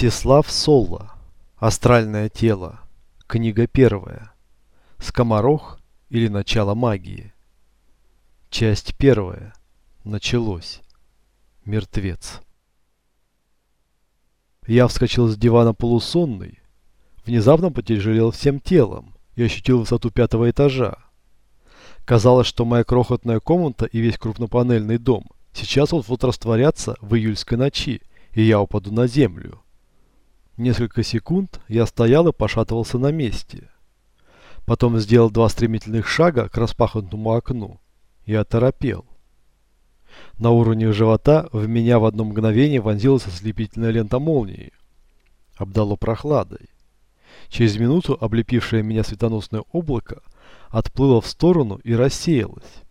Всеслав Солла, Астральное тело. Книга первая. Скоморох или начало магии. Часть первая. Началось. Мертвец. Я вскочил с дивана полусонный, внезапно потяжелел всем телом и ощутил высоту пятого этажа. Казалось, что моя крохотная комната и весь крупнопанельный дом сейчас вот-вот растворятся в июльской ночи, и я упаду на землю. Несколько секунд я стоял и пошатывался на месте. Потом сделал два стремительных шага к распахнутому окну. и оторопел. На уровне живота в меня в одно мгновение вонзилась ослепительная лента молнии. Обдало прохладой. Через минуту облепившее меня светоносное облако отплыло в сторону и рассеялось.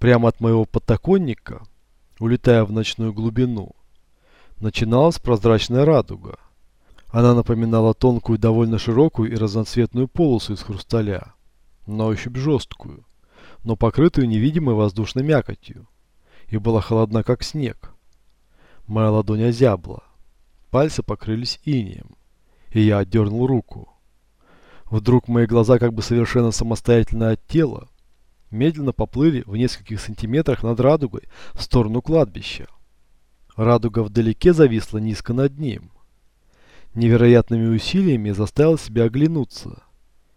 Прямо от моего подоконника, улетая в ночную глубину, начиналась прозрачная радуга – она напоминала тонкую, довольно широкую и разноцветную полосу из хрусталя, на ощупь жесткую, но покрытую невидимой воздушной мякотью, и была холодна, как снег. Моя ладонь озябла, пальцы покрылись инеем, и я отдернул руку. Вдруг мои глаза, как бы совершенно самостоятельно от тела, медленно поплыли в нескольких сантиметрах над радугой в сторону кладбища. Радуга вдалеке зависла низко над ним – Невероятными усилиями заставил себя оглянуться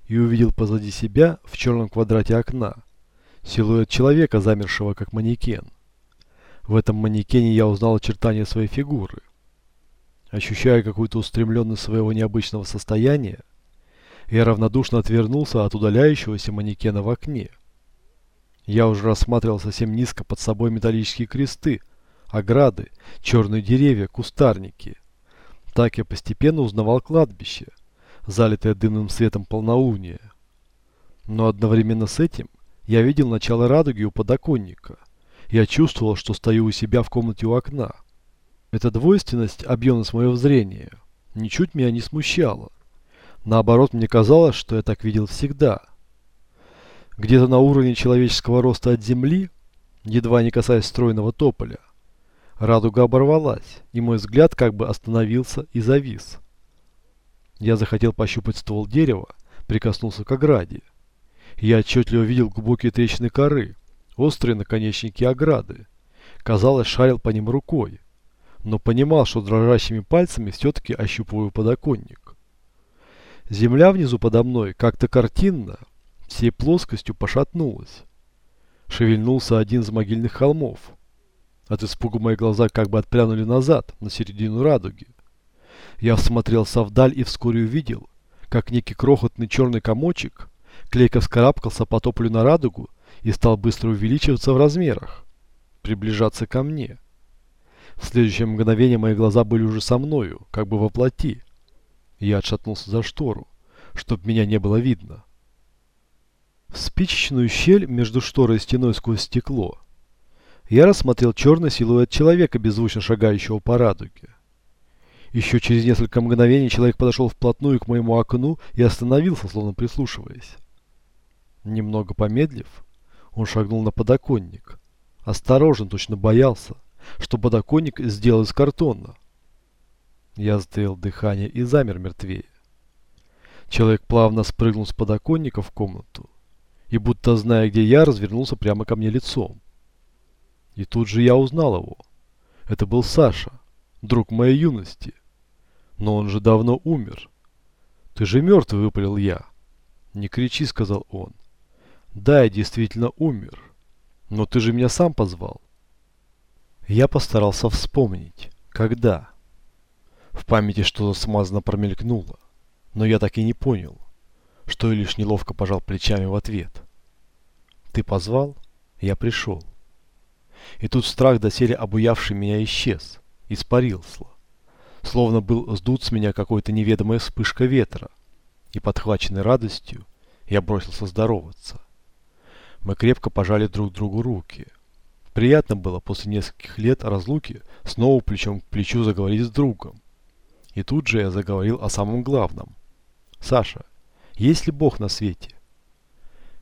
и увидел позади себя в черном квадрате окна силуэт человека, замершего как манекен. В этом манекене я узнал очертания своей фигуры. Ощущая какую-то устремленность своего необычного состояния, я равнодушно отвернулся от удаляющегося манекена в окне. Я уже рассматривал совсем низко под собой металлические кресты, ограды, черные деревья, кустарники – так я постепенно узнавал кладбище, залитое дымным светом полнолуния. Но одновременно с этим я видел начало радуги у подоконника. Я чувствовал, что стою у себя в комнате у окна. Эта двойственность объемность моего зрения ничуть меня не смущала. Наоборот, мне казалось, что я так видел всегда. Где-то на уровне человеческого роста от земли, едва не касаясь стройного тополя, Радуга оборвалась, и мой взгляд как бы остановился и завис. Я захотел пощупать ствол дерева, прикоснулся к ограде. Я отчетливо видел глубокие трещины коры, острые наконечники ограды. Казалось, шарил по ним рукой, но понимал, что дрожащими пальцами все-таки ощупываю подоконник. Земля внизу подо мной как-то картинно, всей плоскостью пошатнулась. Шевельнулся один из могильных холмов – от испуга мои глаза как бы отпрянули назад, на середину радуги. Я всмотрелся вдаль и вскоре увидел, как некий крохотный черный комочек клейко вскарабкался по топлю на радугу и стал быстро увеличиваться в размерах, приближаться ко мне. В следующее мгновение мои глаза были уже со мною, как бы воплоти. Я отшатнулся за штору, чтоб меня не было видно. В спичечную щель между шторой и стеной сквозь стекло – я рассмотрел черный силуэт человека, беззвучно шагающего по радуге. Еще через несколько мгновений человек подошел вплотную к моему окну и остановился, словно прислушиваясь. Немного помедлив, он шагнул на подоконник. Осторожно, точно боялся, что подоконник сделал из картона. Я сделал дыхание и замер мертвее. Человек плавно спрыгнул с подоконника в комнату и, будто зная, где я, развернулся прямо ко мне лицом. И тут же я узнал его. Это был Саша, друг моей юности. Но он же давно умер. Ты же мертвый, выпалил я. Не кричи, сказал он. Да, я действительно умер. Но ты же меня сам позвал. Я постарался вспомнить, когда. В памяти что-то смазно промелькнуло, но я так и не понял, что я лишь неловко пожал плечами в ответ. Ты позвал, я пришел. И тут страх, доселе обуявший меня, исчез, испарился. Словно был сдут с меня какой-то неведомая вспышка ветра. И, подхваченный радостью, я бросился здороваться. Мы крепко пожали друг другу руки. Приятно было после нескольких лет разлуки снова плечом к плечу заговорить с другом. И тут же я заговорил о самом главном. «Саша, есть ли Бог на свете?»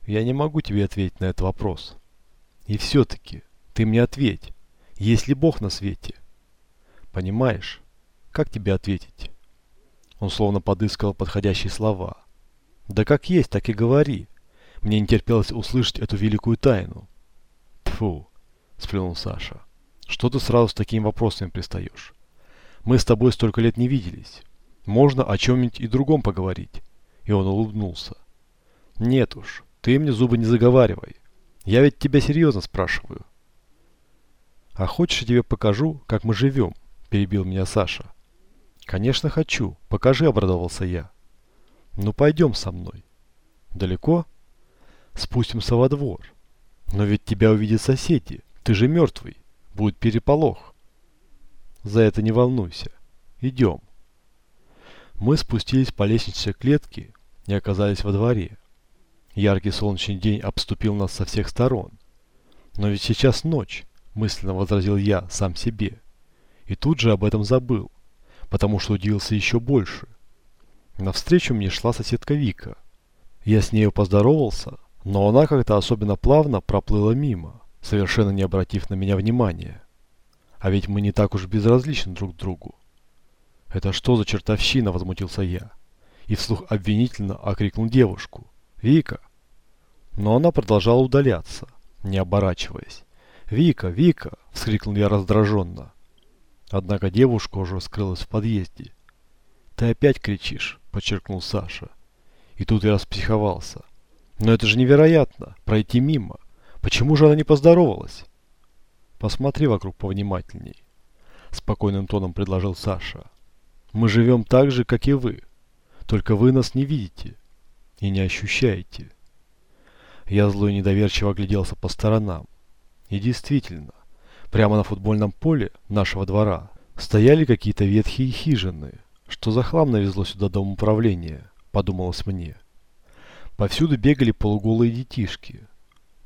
«Я не могу тебе ответить на этот вопрос. И все-таки...» Ты мне ответь, есть ли Бог на свете? Понимаешь, как тебе ответить? Он словно подыскал подходящие слова. Да как есть, так и говори. Мне не терпелось услышать эту великую тайну. Тфу, сплюнул Саша. Что ты сразу с такими вопросами пристаешь? Мы с тобой столько лет не виделись. Можно о чем-нибудь и другом поговорить. И он улыбнулся. Нет уж, ты мне зубы не заговаривай. Я ведь тебя серьезно спрашиваю. «А хочешь, я тебе покажу, как мы живем?» – перебил меня Саша. «Конечно хочу. Покажи», – обрадовался я. «Ну пойдем со мной». «Далеко?» «Спустимся во двор». «Но ведь тебя увидят соседи. Ты же мертвый. Будет переполох». «За это не волнуйся. Идем». Мы спустились по лестничной клетке и оказались во дворе. Яркий солнечный день обступил нас со всех сторон. Но ведь сейчас ночь мысленно возразил я сам себе. И тут же об этом забыл, потому что удивился еще больше. Навстречу мне шла соседка Вика. Я с нею поздоровался, но она как-то особенно плавно проплыла мимо, совершенно не обратив на меня внимания. А ведь мы не так уж безразличны друг к другу. «Это что за чертовщина?» – возмутился я. И вслух обвинительно окрикнул девушку. «Вика!» Но она продолжала удаляться, не оборачиваясь. «Вика, Вика!» – вскрикнул я раздраженно. Однако девушка уже скрылась в подъезде. «Ты опять кричишь!» – подчеркнул Саша. И тут я распсиховался. «Но это же невероятно! Пройти мимо! Почему же она не поздоровалась?» «Посмотри вокруг повнимательней», – спокойным тоном предложил Саша. «Мы живем так же, как и вы. Только вы нас не видите и не ощущаете». Я злой недоверчиво огляделся по сторонам. И действительно, прямо на футбольном поле нашего двора стояли какие-то ветхие хижины. Что за хлам навезло сюда дом управления, подумалось мне. Повсюду бегали полуголые детишки.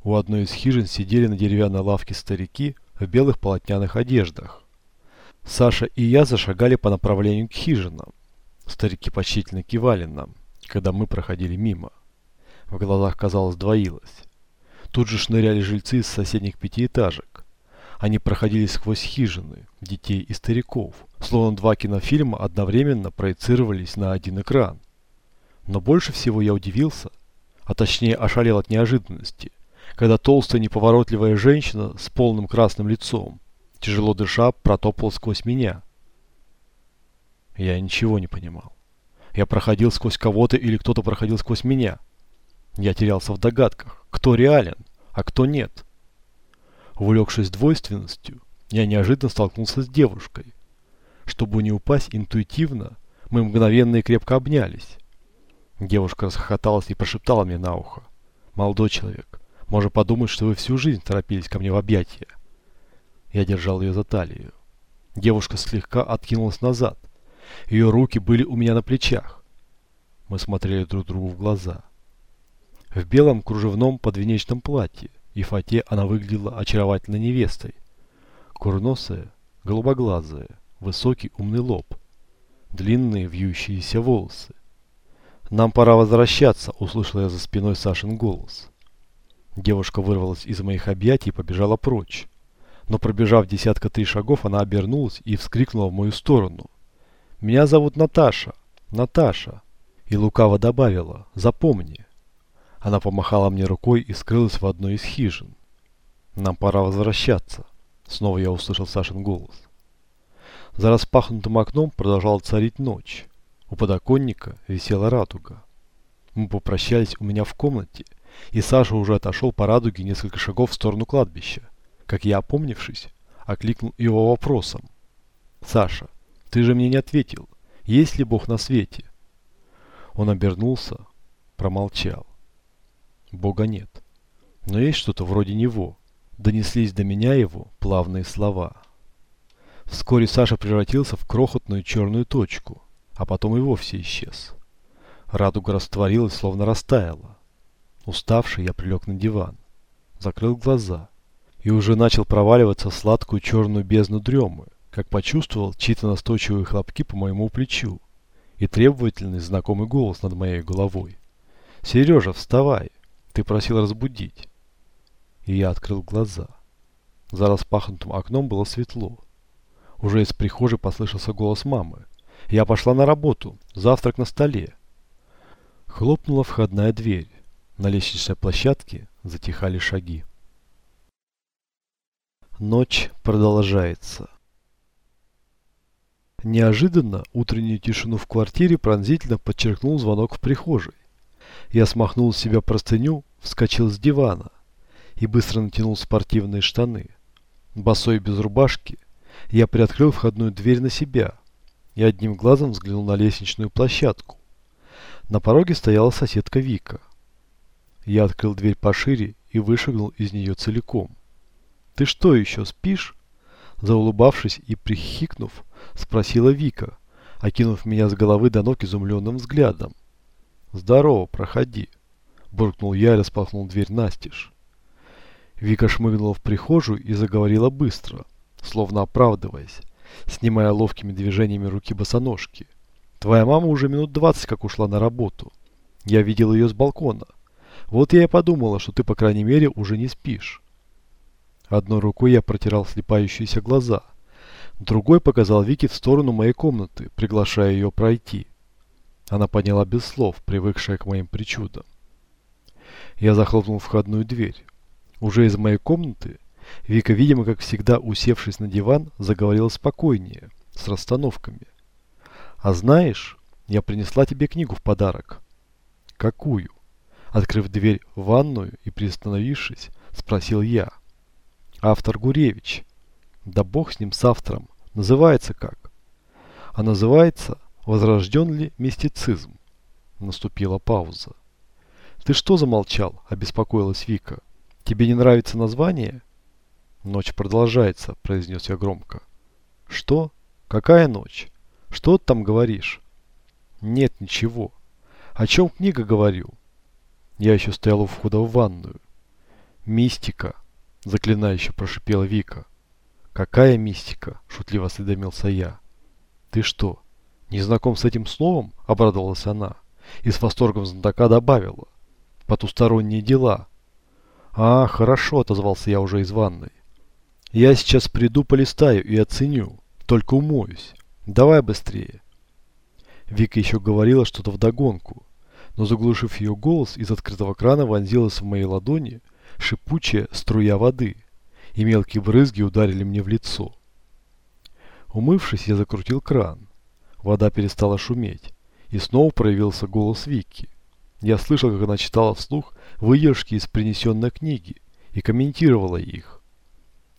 У одной из хижин сидели на деревянной лавке старики в белых полотняных одеждах. Саша и я зашагали по направлению к хижинам. Старики почтительно кивали нам, когда мы проходили мимо. В глазах, казалось, двоилось. Тут же шныряли жильцы из соседних пятиэтажек. Они проходили сквозь хижины, детей и стариков, словно два кинофильма одновременно проецировались на один экран. Но больше всего я удивился, а точнее ошалел от неожиданности, когда толстая неповоротливая женщина с полным красным лицом, тяжело дыша, протопала сквозь меня. Я ничего не понимал. Я проходил сквозь кого-то или кто-то проходил сквозь меня – я терялся в догадках, кто реален, а кто нет. Увлекшись двойственностью, я неожиданно столкнулся с девушкой. Чтобы не упасть интуитивно, мы мгновенно и крепко обнялись. Девушка расхохоталась и прошептала мне на ухо. «Молодой человек, можно подумать, что вы всю жизнь торопились ко мне в объятия». Я держал ее за талию. Девушка слегка откинулась назад. Ее руки были у меня на плечах. Мы смотрели друг другу в глаза в белом кружевном подвенечном платье. и фате она выглядела очаровательной невестой. Курносая, голубоглазая, высокий умный лоб, длинные вьющиеся волосы. «Нам пора возвращаться», — услышала я за спиной Сашин голос. Девушка вырвалась из моих объятий и побежала прочь. Но пробежав десятка три шагов, она обернулась и вскрикнула в мою сторону. «Меня зовут Наташа! Наташа!» И лукаво добавила «Запомни, она помахала мне рукой и скрылась в одной из хижин. «Нам пора возвращаться», — снова я услышал Сашин голос. За распахнутым окном продолжала царить ночь. У подоконника висела радуга. Мы попрощались у меня в комнате, и Саша уже отошел по радуге несколько шагов в сторону кладбища. Как я, опомнившись, окликнул его вопросом. «Саша, ты же мне не ответил, есть ли Бог на свете?» Он обернулся, промолчал. Бога нет. Но есть что-то вроде него. Донеслись до меня его плавные слова. Вскоре Саша превратился в крохотную черную точку, а потом и вовсе исчез. Радуга растворилась, словно растаяла. Уставший, я прилег на диван. Закрыл глаза и уже начал проваливаться в сладкую черную бездну дремы, как почувствовал чьи-то настойчивые хлопки по моему плечу и требовательный знакомый голос над моей головой. «Сережа, вставай!» Ты просил разбудить. И я открыл глаза. За распахнутым окном было светло. Уже из прихожей послышался голос мамы. «Я пошла на работу. Завтрак на столе». Хлопнула входная дверь. На лестничной площадке затихали шаги. Ночь продолжается. Неожиданно утреннюю тишину в квартире пронзительно подчеркнул звонок в прихожей. Я смахнул с себя простыню, вскочил с дивана и быстро натянул спортивные штаны. Босой без рубашки я приоткрыл входную дверь на себя и одним глазом взглянул на лестничную площадку. На пороге стояла соседка Вика. Я открыл дверь пошире и вышагнул из нее целиком. «Ты что, еще спишь?» Заулыбавшись и прихикнув, спросила Вика, окинув меня с головы до ног изумленным взглядом. «Здорово, проходи», – буркнул я и распахнул дверь настежь. Вика шмыгнула в прихожую и заговорила быстро, словно оправдываясь, снимая ловкими движениями руки босоножки. «Твоя мама уже минут двадцать как ушла на работу. Я видел ее с балкона. Вот я и подумала, что ты, по крайней мере, уже не спишь». Одной рукой я протирал слепающиеся глаза, другой показал Вике в сторону моей комнаты, приглашая ее пройти. Она подняла без слов, привыкшая к моим причудам. Я захлопнул входную дверь. Уже из моей комнаты Вика, видимо, как всегда, усевшись на диван, заговорила спокойнее, с расстановками. «А знаешь, я принесла тебе книгу в подарок». «Какую?» Открыв дверь в ванную и приостановившись, спросил я. «Автор Гуревич». «Да бог с ним, с автором. Называется как?» «А называется Возрожден ли мистицизм? Наступила пауза. Ты что замолчал? Обеспокоилась Вика. Тебе не нравится название? Ночь продолжается, произнес я громко. Что? Какая ночь? Что ты там говоришь? Нет, ничего. О чем книга говорил? Я еще стоял у входа в ванную. Мистика, заклинающе прошипела Вика. Какая мистика? Шутливо осведомился я. Ты что, не знаком с этим словом, обрадовалась она и с восторгом знатока добавила. Потусторонние дела. А, хорошо, отозвался я уже из ванной. Я сейчас приду, полистаю и оценю. Только умоюсь. Давай быстрее. Вика еще говорила что-то вдогонку, но заглушив ее голос, из открытого крана вонзилась в моей ладони шипучая струя воды, и мелкие брызги ударили мне в лицо. Умывшись, я закрутил кран. Вода перестала шуметь, и снова проявился голос Вики. Я слышал, как она читала вслух выдержки из принесенной книги и комментировала их.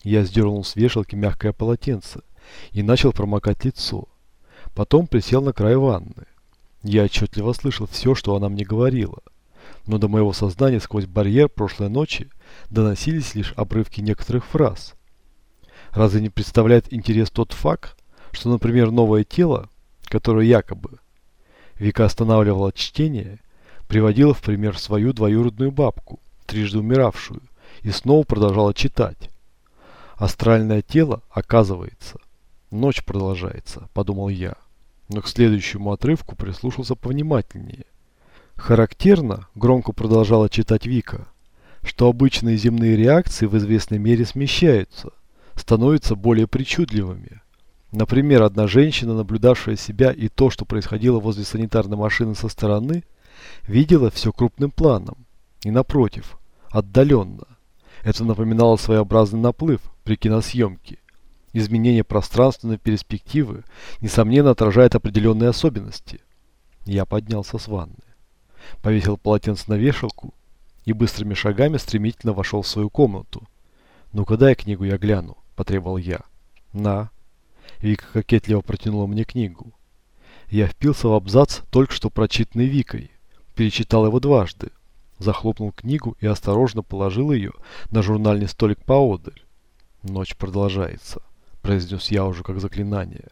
Я сдернул с вешалки мягкое полотенце и начал промокать лицо. Потом присел на край ванны. Я отчетливо слышал все, что она мне говорила. Но до моего сознания сквозь барьер прошлой ночи доносились лишь обрывки некоторых фраз. Разве не представляет интерес тот факт, что, например, новое тело которую якобы Вика останавливала чтение, приводила в пример свою двоюродную бабку, трижды умиравшую, и снова продолжала читать. Астральное тело, оказывается, ночь продолжается, подумал я, но к следующему отрывку прислушался повнимательнее. Характерно, громко продолжала читать Вика, что обычные земные реакции в известной мере смещаются, становятся более причудливыми – Например, одна женщина, наблюдавшая себя и то, что происходило возле санитарной машины со стороны, видела все крупным планом и, напротив, отдаленно. Это напоминало своеобразный наплыв при киносъемке. Изменение пространственной перспективы, несомненно, отражает определенные особенности. Я поднялся с ванны, повесил полотенце на вешалку и быстрыми шагами стремительно вошел в свою комнату. «Ну-ка дай книгу я гляну», – потребовал я. «На, Вика кокетливо протянула мне книгу. Я впился в абзац, только что прочитанный Викой. Перечитал его дважды. Захлопнул книгу и осторожно положил ее на журнальный столик поодаль. «Ночь продолжается», – произнес я уже как заклинание,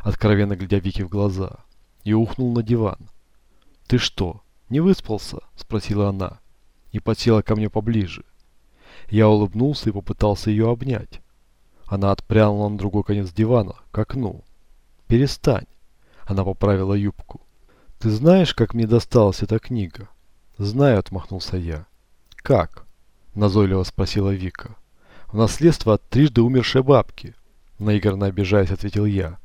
откровенно глядя Вике в глаза, и ухнул на диван. «Ты что, не выспался?» – спросила она и подсела ко мне поближе. Я улыбнулся и попытался ее обнять. Она отпрянула на другой конец дивана, к окну. «Перестань!» Она поправила юбку. «Ты знаешь, как мне досталась эта книга?» «Знаю», — отмахнулся я. «Как?» — назойливо спросила Вика. «В наследство от трижды умершей бабки», — наигранно обижаясь, ответил я.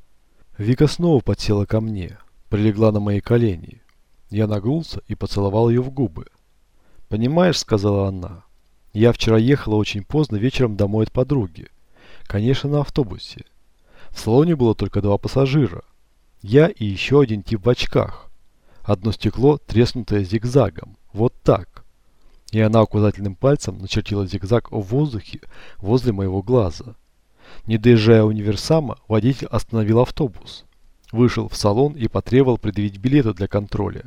Вика снова подсела ко мне, прилегла на мои колени. Я нагнулся и поцеловал ее в губы. «Понимаешь», — сказала она, — «я вчера ехала очень поздно вечером домой от подруги. Конечно, на автобусе. В салоне было только два пассажира. Я и еще один тип в очках. Одно стекло, треснутое зигзагом. Вот так. И она указательным пальцем начертила зигзаг в воздухе возле моего глаза. Не доезжая универсама, водитель остановил автобус. Вышел в салон и потребовал предъявить билеты для контроля.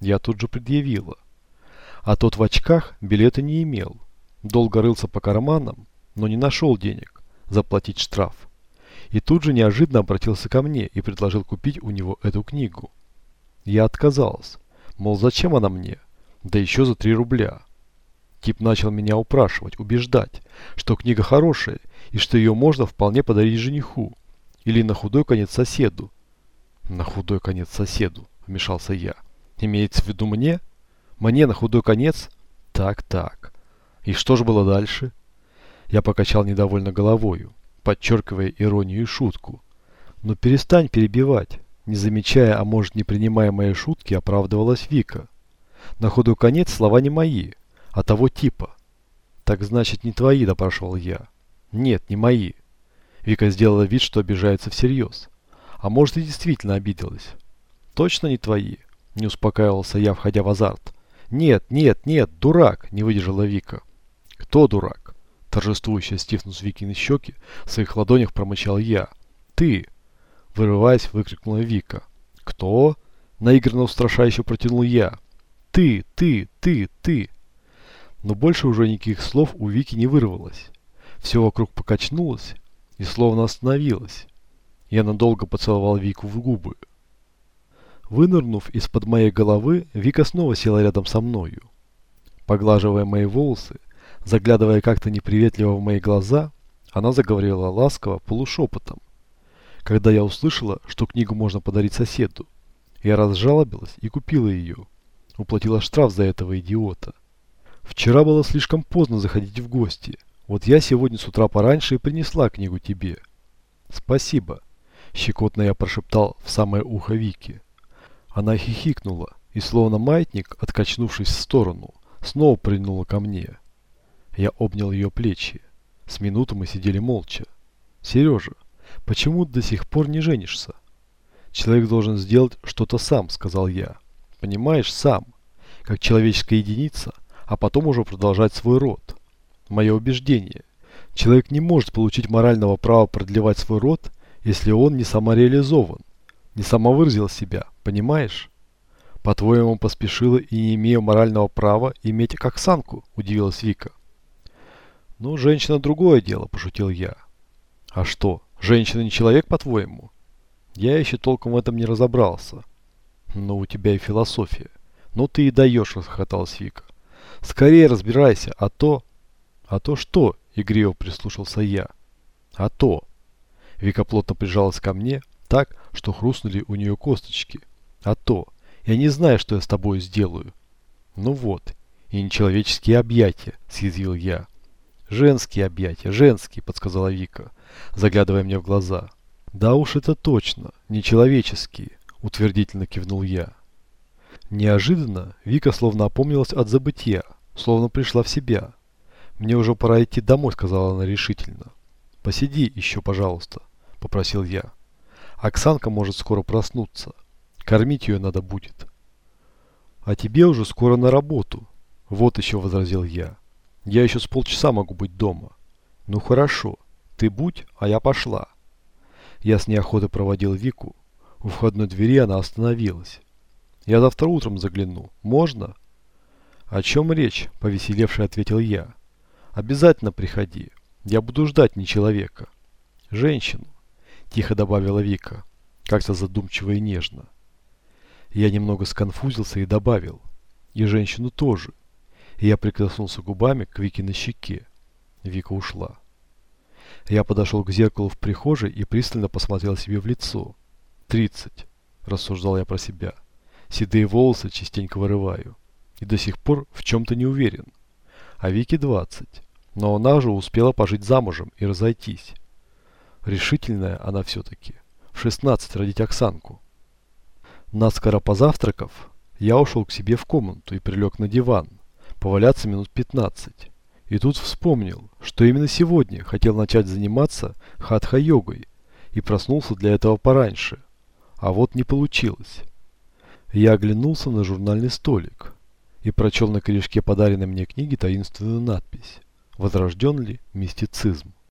Я тут же предъявила. А тот в очках билеты не имел. Долго рылся по карманам, но не нашел денег заплатить штраф. И тут же неожиданно обратился ко мне и предложил купить у него эту книгу. Я отказался, Мол, зачем она мне? Да еще за 3 рубля. Тип начал меня упрашивать, убеждать, что книга хорошая и что ее можно вполне подарить жениху или на худой конец соседу. На худой конец соседу, вмешался я. Имеется в виду мне? Мне на худой конец? Так, так. И что же было дальше? Я покачал недовольно головою, подчеркивая иронию и шутку. «Но перестань перебивать!» Не замечая, а может не принимая мои шутки, оправдывалась Вика. На ходу конец слова не мои, а того типа. «Так значит, не твои», – допрашивал я. «Нет, не мои». Вика сделала вид, что обижается всерьез. А может и действительно обиделась. «Точно не твои?» – не успокаивался я, входя в азарт. «Нет, нет, нет, дурак!» – не выдержала Вика. «Кто дурак?» — торжествующе стиснув Вики на щеки, в своих ладонях промычал я. «Ты!» — вырываясь, выкрикнула Вика. «Кто?» — наигранно устрашающе протянул я. «Ты! Ты! Ты! Ты!» Но больше уже никаких слов у Вики не вырвалось. Все вокруг покачнулось и словно остановилось. Я надолго поцеловал Вику в губы. Вынырнув из-под моей головы, Вика снова села рядом со мною. Поглаживая мои волосы, заглядывая как-то неприветливо в мои глаза, она заговорила ласково, полушепотом. Когда я услышала, что книгу можно подарить соседу, я разжалобилась и купила ее. Уплатила штраф за этого идиота. Вчера было слишком поздно заходить в гости. Вот я сегодня с утра пораньше и принесла книгу тебе. Спасибо. Щекотно я прошептал в самое ухо Вики. Она хихикнула и, словно маятник, откачнувшись в сторону, снова принула ко мне. Я обнял ее плечи. С минуту мы сидели молча. «Сережа, почему ты до сих пор не женишься?» «Человек должен сделать что-то сам», — сказал я. «Понимаешь, сам, как человеческая единица, а потом уже продолжать свой род. Мое убеждение. Человек не может получить морального права продлевать свой род, если он не самореализован, не самовыразил себя, понимаешь?» «По-твоему, поспешила и не имея морального права иметь как санку?» – удивилась Вика. «Ну, женщина – другое дело», – пошутил я. «А что, женщина не человек, по-твоему?» «Я еще толком в этом не разобрался». «Но у тебя и философия». «Ну ты и даешь», – расхохоталась Вика. «Скорее разбирайся, а то...» «А то что?» – игриво прислушался я. «А то...» Вика плотно прижалась ко мне, так, что хрустнули у нее косточки. «А то...» «Я не знаю, что я с тобой сделаю». «Ну вот, и нечеловеческие объятия», – съязвил я. Женские объятия, женские, подсказала Вика, заглядывая мне в глаза. Да уж это точно, нечеловеческие, утвердительно кивнул я. Неожиданно Вика словно опомнилась от забытия, словно пришла в себя. «Мне уже пора идти домой», — сказала она решительно. «Посиди еще, пожалуйста», — попросил я. «Оксанка может скоро проснуться. Кормить ее надо будет». «А тебе уже скоро на работу». «Вот еще», — возразил я. Я еще с полчаса могу быть дома. Ну хорошо, ты будь, а я пошла. Я с неохотой проводил Вику. У входной двери она остановилась. Я завтра утром загляну. Можно? О чем речь? Повеселевший ответил я. Обязательно приходи. Я буду ждать не человека. Женщину. Тихо добавила Вика. Как-то задумчиво и нежно. Я немного сконфузился и добавил. И женщину тоже. Я прикоснулся губами к Вике на щеке. Вика ушла. Я подошел к зеркалу в прихожей и пристально посмотрел себе в лицо. «Тридцать», – рассуждал я про себя. «Седые волосы частенько вырываю. И до сих пор в чем-то не уверен. А Вике двадцать. Но она же успела пожить замужем и разойтись. Решительная она все-таки. В шестнадцать родить Оксанку». Наскоро позавтракав, я ушел к себе в комнату и прилег на диван, поваляться минут 15. И тут вспомнил, что именно сегодня хотел начать заниматься хатха-йогой и проснулся для этого пораньше. А вот не получилось. Я оглянулся на журнальный столик и прочел на корешке подаренной мне книги таинственную надпись «Возрожден ли мистицизм?».